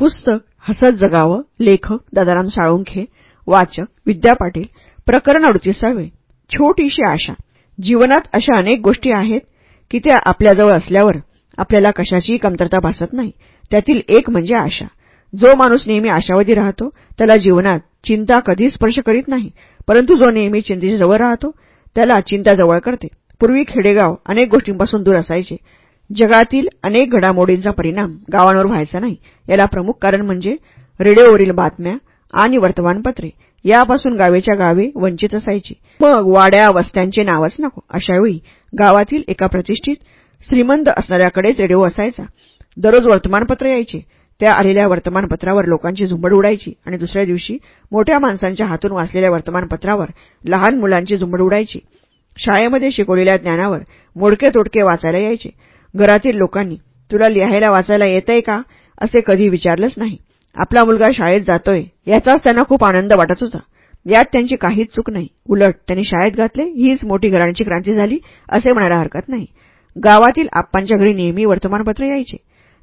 पुस्तक हसत जगावं लेखक दादाराम साळुंखे वाचक विद्या पाटील प्रकरण अडतीसावे. छोटीशी आशा. जीवनात अशा अनेक गोष्टी आहेत की त्या आपल्याजवळ असल्यावर आपल्याला कशाचीही कमतरता भासत नाही. त्यातील एक म्हणजे आशा. जो माणूस नेहमी आशावादी राहतो त्याला जीवनात चिंता कधीच स्पर्श करीत नाही परंतु जो नेहमी चिंतेच्या जवळ राहतो त्याला चिंता जवळ करते. पूर्वी खेडेगाव अनेक गोष्टींपासून दूर असायचे. जगातील अनेक घडामोडींचा परिणाम गावांवर व्हायचा नाही. याला प्रमुख कारण म्हणजे रेडिओवरील बातम्या आणि वर्तमानपत्रे. यापासून गावेच्या गावे वंचित असायची. मग वाड्या वस्त्यांचे नावच नको. अशावेळी गावातील एका प्रतिष्ठित श्रीमंत असणाऱ्याकडेच रेडिओ असायचा. दररोज वर्तमानपत्र यायचे. त्या आलेल्या वर्तमानपत्रावर लोकांची झुंबड उडायची आणि दुसऱ्या दिवशी मोठ्या माणसांच्या हातून वाचलेल्या वर्तमानपत्रावर लहान मुलांची झुंबड उडायची. शाळेमध्ये शिकवलेल्या ज्ञानावर मोडके तोडके वाचायला यायचे. घरातील लोकांनी तुला लिहायला वाचायला येतंय का? असे कधी विचारलंच नाही. आपला मुलगा शाळेत जातोय याचाच त्यांना खूप आनंद वाटत होता. यात त्यांची काहीच चूक नाही. उलट त्यांनी शाळेत घातले हीच मोठी घरांची क्रांती झाली असे म्हणायला हरकत नाही. गावातील आप्पांच्या घरी नेहमी वर्तमानपत्र यायचे.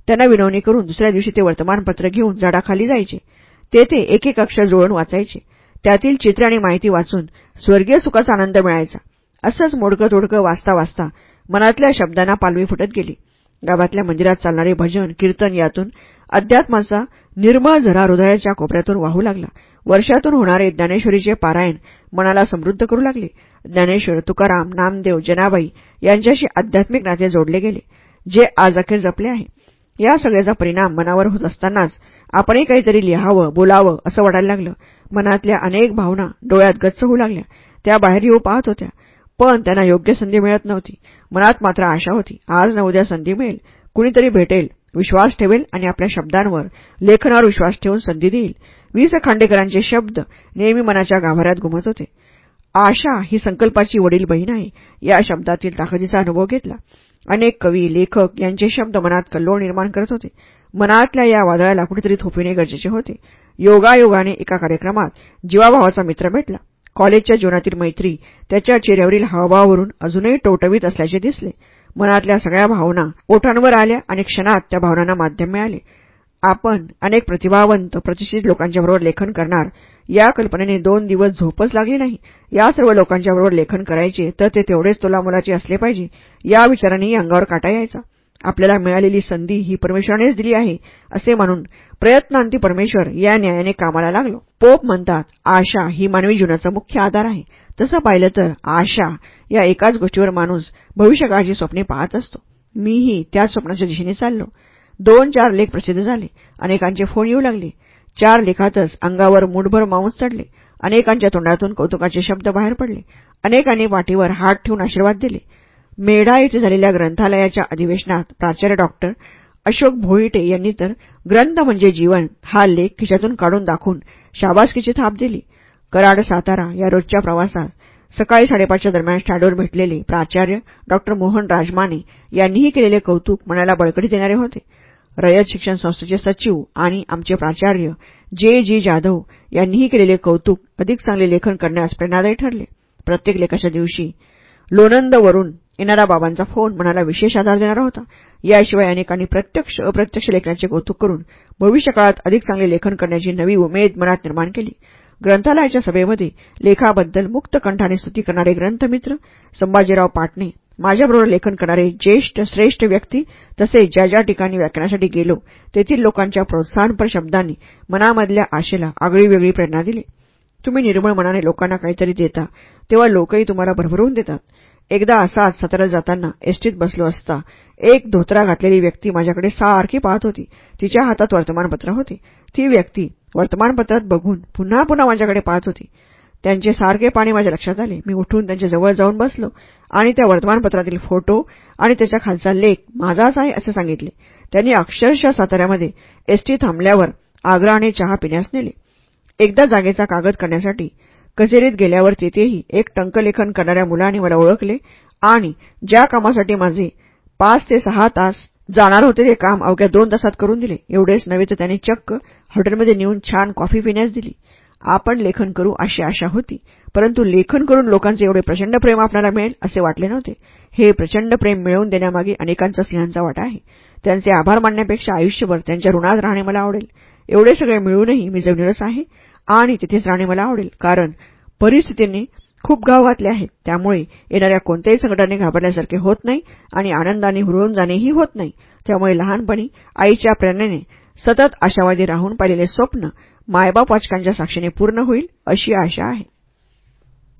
त्यांना विनवणी करून दुसऱ्या दिवशी ते वर्तमानपत्र घेऊन झाडाखाली जायचे. तेथे एक एक अक्षर जुळून वाचायचे. त्यातील चित्र आणि माहिती वाचून स्वर्गीय सुखाचा आनंद मिळायचा. असंच मोडकं तोडकं वाचता वाचता मनातल्या शब्दांना पालवी फुटत गेली. गावातल्या मंदिरात चालणारे भजन कीर्तन यातून अध्यात्माचा निर्मळ झरा हृदयाच्या कोपऱ्यातून वाहू लागला. वर्षातून होणारे ज्ञानेश्वरीचे पारायण मनाला समृद्ध करू लागले. ज्ञानेश्वर तुकाराम नामदेव जनाबाई यांच्याशी आध्यात्मिक नाते जोडले गेले जे आज अखेर जपले आहे. या सगळ्याचा परिणाम मनावर होत असतानाच आपणही काहीतरी लिहावं बोलावं असं वाटायला लागलं. मनातल्या अनेक भावना डोळ्यात गच्च होऊ लागल्या. त्या बाहेर येऊ पाहत होत्या. पण त्यांना योग्य संधी मिळत नव्हती. मनात मात्र आशा होती. आज न उद्या संधी मिळेल. कुणीतरी भेटेल. विश्वास ठेवेल आणि आपल्या शब्दांवर लेखनावर विश्वास ठेवून संधी देईल. वीस खांडेकरांचे शब्द नेहमी मनाच्या गाभाऱ्यात घुमत होते. आशा ही संकल्पाची वडील बहीण आहे. या शब्दातील ताकदीचा अनुभव घेतला. अनेक कवी लेखक यांचे शब्द मनात कल्लोळ निर्माण करत होते. मनातल्या या वादळाला कुठेतरी थोपिणे गरजेचे होते. योगायोगाने एका कार्यक्रमात जीवाभावाचा मित्र भेटला. कॉलेजच्या जीवनातील मैत्री त्याच्या चेहऱ्यावरील हावभावावरून अजूनही टवटवीत असल्याचे दिसले. मनातल्या सगळ्या भावना ओठांवर आल्या आणि क्षणात त्या भावनांना माध्यम मिळाले. आपण अनेक प्रतिभावंत प्रतिष्ठित लोकांच्याबरोबर लेखन करणार या कल्पनेने दोन दिवस झोपच लागली नाही. या सर्व लोकांच्याबरोबर लेखन करायचे तर ते तेवढेच तोलामुलाचे असले पाहिजे या विचारानेही अंगावर काटा यायचा. आपल्याला मिळालेली संधी ही परमेश्वरानेच दिली आहे असे म्हणून प्रयत्नांती परमेश्वर या न्यायाने कामाला लागलो. पोप म्हणतात आशा ही मानवी जीवनाचा मुख्य आधार आहे. तसं पाहिलं तर आशा या एकाच गोष्टीवर माणूस भविष्यकाळची स्वप्ने पाहत असतो. मीही त्याच स्वप्नाच्या दिशेने चाललो. दोन चार लेख प्रसिद्ध झाले. अनेकांचे फोन येऊ लागले. चार लेखातच अंगावर मुठभर मांस चढले. अनेकांच्या तोंडातून कौतुकाचे शब्द बाहेर पडले. अनेकांनी पाठीवर हात ठेवून आशीर्वाद दिले. मेढा येथे झालेल्या ग्रंथालयाच्या अधिवेशनात प्राचार्य डॉक्टर अशोक भोईटे यांनी तर ग्रंथ म्हणजे जीवन हा लेख खिशातून काढून दाखवून शाबासकीची थाप दिली. कराड सातारा या रोजच्या प्रवासात सकाळी साडेपाचच्या दरम्यान स्टँडवर भेटलेले प्राचार्य डॉक्टर मोहन राजमाने यांनीही केलेले कौतुक मनाला बळकटी देणारे होते. रयत शिक्षण संस्थेचे सचिव आणि आमचे प्राचार्य जे. जी. जाधव यांनीही केलेले कौतुक अधिक चांगले लेखन करण्यास प्रेरणादायी ठरले. प्रत्येक लेखाच्या दिवशी लोणंदवरून येणारा बाबांचा फोन मनाला विशेष आधार देणारा होता. याशिवाय अनेकांनी प्रत्यक्ष अप्रत्यक्ष लेखनाचे कौतुक करून भविष्यकाळात अधिक चांगले लेखन करण्याची नवी उमेद मनात निर्माण केली. ग्रंथालयाच्या सभेमध्ये लेखाबद्दल मुक्त कंठाने स्तुती करणारे ग्रंथमित्र संभाजीराव पाटणे माझ्याबरोबर लेखन करणारे ज्येष्ठ श्रेष्ठ व्यक्ती तसेच ज्या ज्या ठिकाणी व्याख्यानासाठी गेलो तेथील लोकांच्या प्रोत्साहनपर शब्दांनी मनामधल्या आशेला आगळीवेगळी प्रेरणा दिली. तुम्ही निर्मळ मनाने लोकांना काहीतरी देता तेव्हा लोकही तुम्हाला भरभरून देतात. एकदा असाच सतरत जाताना एसटीत बसलो असता एक धोत्रा घातलेली व्यक्ती माझ्याकडे सारखी पाहत होती. तिच्या हातात वर्तमानपत्र होते. ती व्यक्ती वर्तमानपत्रात बघून पुन्हा पुन्हा माझ्याकडे पाहत होती. त्यांचे सारखे पाणी माझ्या लक्षात आले. मी उठून त्यांच्या जवळ जाऊन बसलो आणि त्या वर्तमानपत्रातील फोटो आणि त्याच्या खालचा लेख माझाच आहे असे सांगितले. त्यांनी अक्षरशः साताऱ्यामध्ये एसटी थांबल्यावर आग्राने चहा पिण्यास नेले. एकदा जागेचा कागद करण्यासाठी कचेरीत गेल्यावर तिथेही एक टंकलेखन करणाऱ्या मुलाने मला ओळखले आणि ज्या कामासाठी माझे पाच ते सहा तास जाणार होते ते काम अवघ्या दोन तासात करून दिले. एवढेच नव्हे तर त्यांनी चक्क हॉटेलमध्ये नेऊन छान कॉफी पिण्यास दिली. आपण लेखन करू अशी आशा होती परंतु लेखन करून लोकांचे एवढे प्रचंड प्रेम आपल्याला मिळेल असे वाटले नव्हते. हे प्रचंड प्रेम मिळवून देण्यामागे अनेकांचा सिंहांचा वाटा आहे. त्यांचे आभार मानण्यापेक्षा आयुष्यभर त्यांच्या ऋणात राहणे मला आवडेल. एवढे सगळे मिळूनही मी जगणारच आहे. आणि तिथेच राहणे मला आवडेल. कारण परिस्थितींनी खूप गाव घातले आहेत. त्यामुळे येणाऱ्या कोणत्याही संकटाने घाबरल्यासारखे होत नाही आणि आनंदाने हुरळून जाणेही होत नाही. त्यामुळे लहानपणी आईच्या प्रेरणेने सतत आशावादी राहून पाहिलेले स्वप्न मायबाप वाचकांच्या साक्षीने पूर्ण होईल अशी आशा आहे.